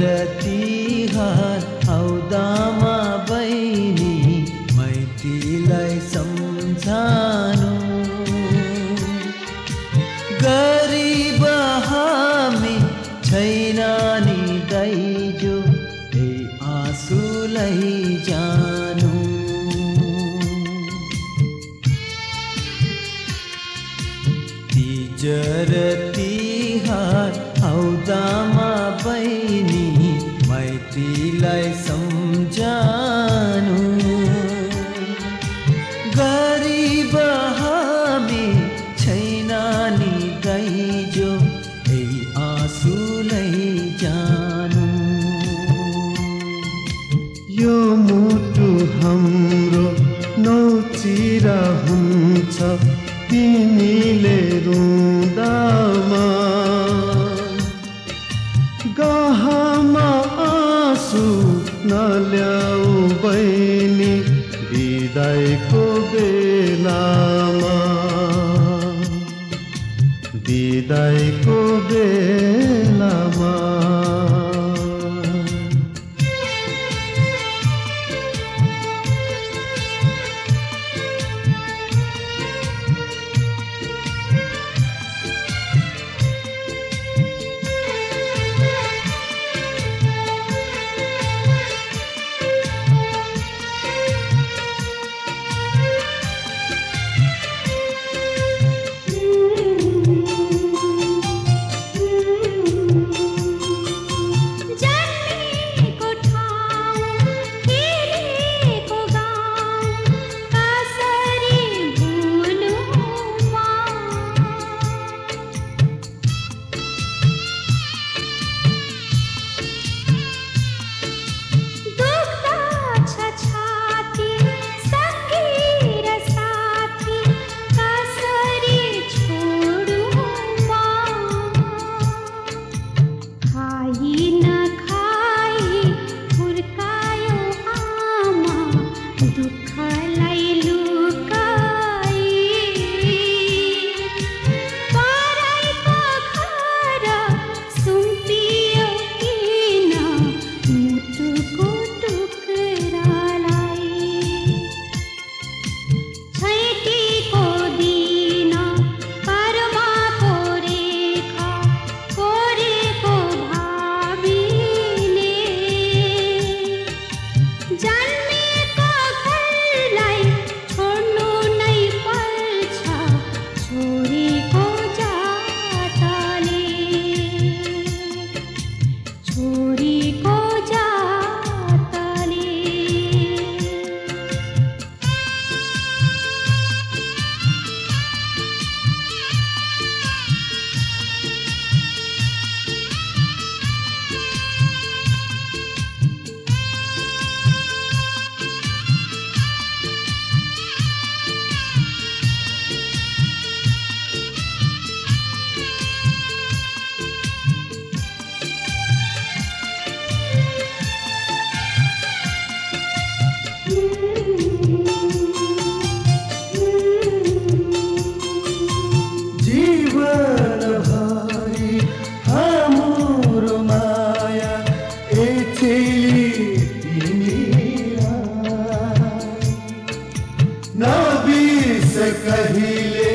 तिहार आउदामा बहिनी मैतीलाई सम्झानु। गरिब हामी छैन नि दैजो त्यही आँसुलाई जानु। तिजर तिहार आउँदामा सोचिरहन्छ तिमीले रुँदामा। गहमा आँसु नल्याउ बहिनी बिदाईको बेलामा। बिदाईको बेला ही कहिले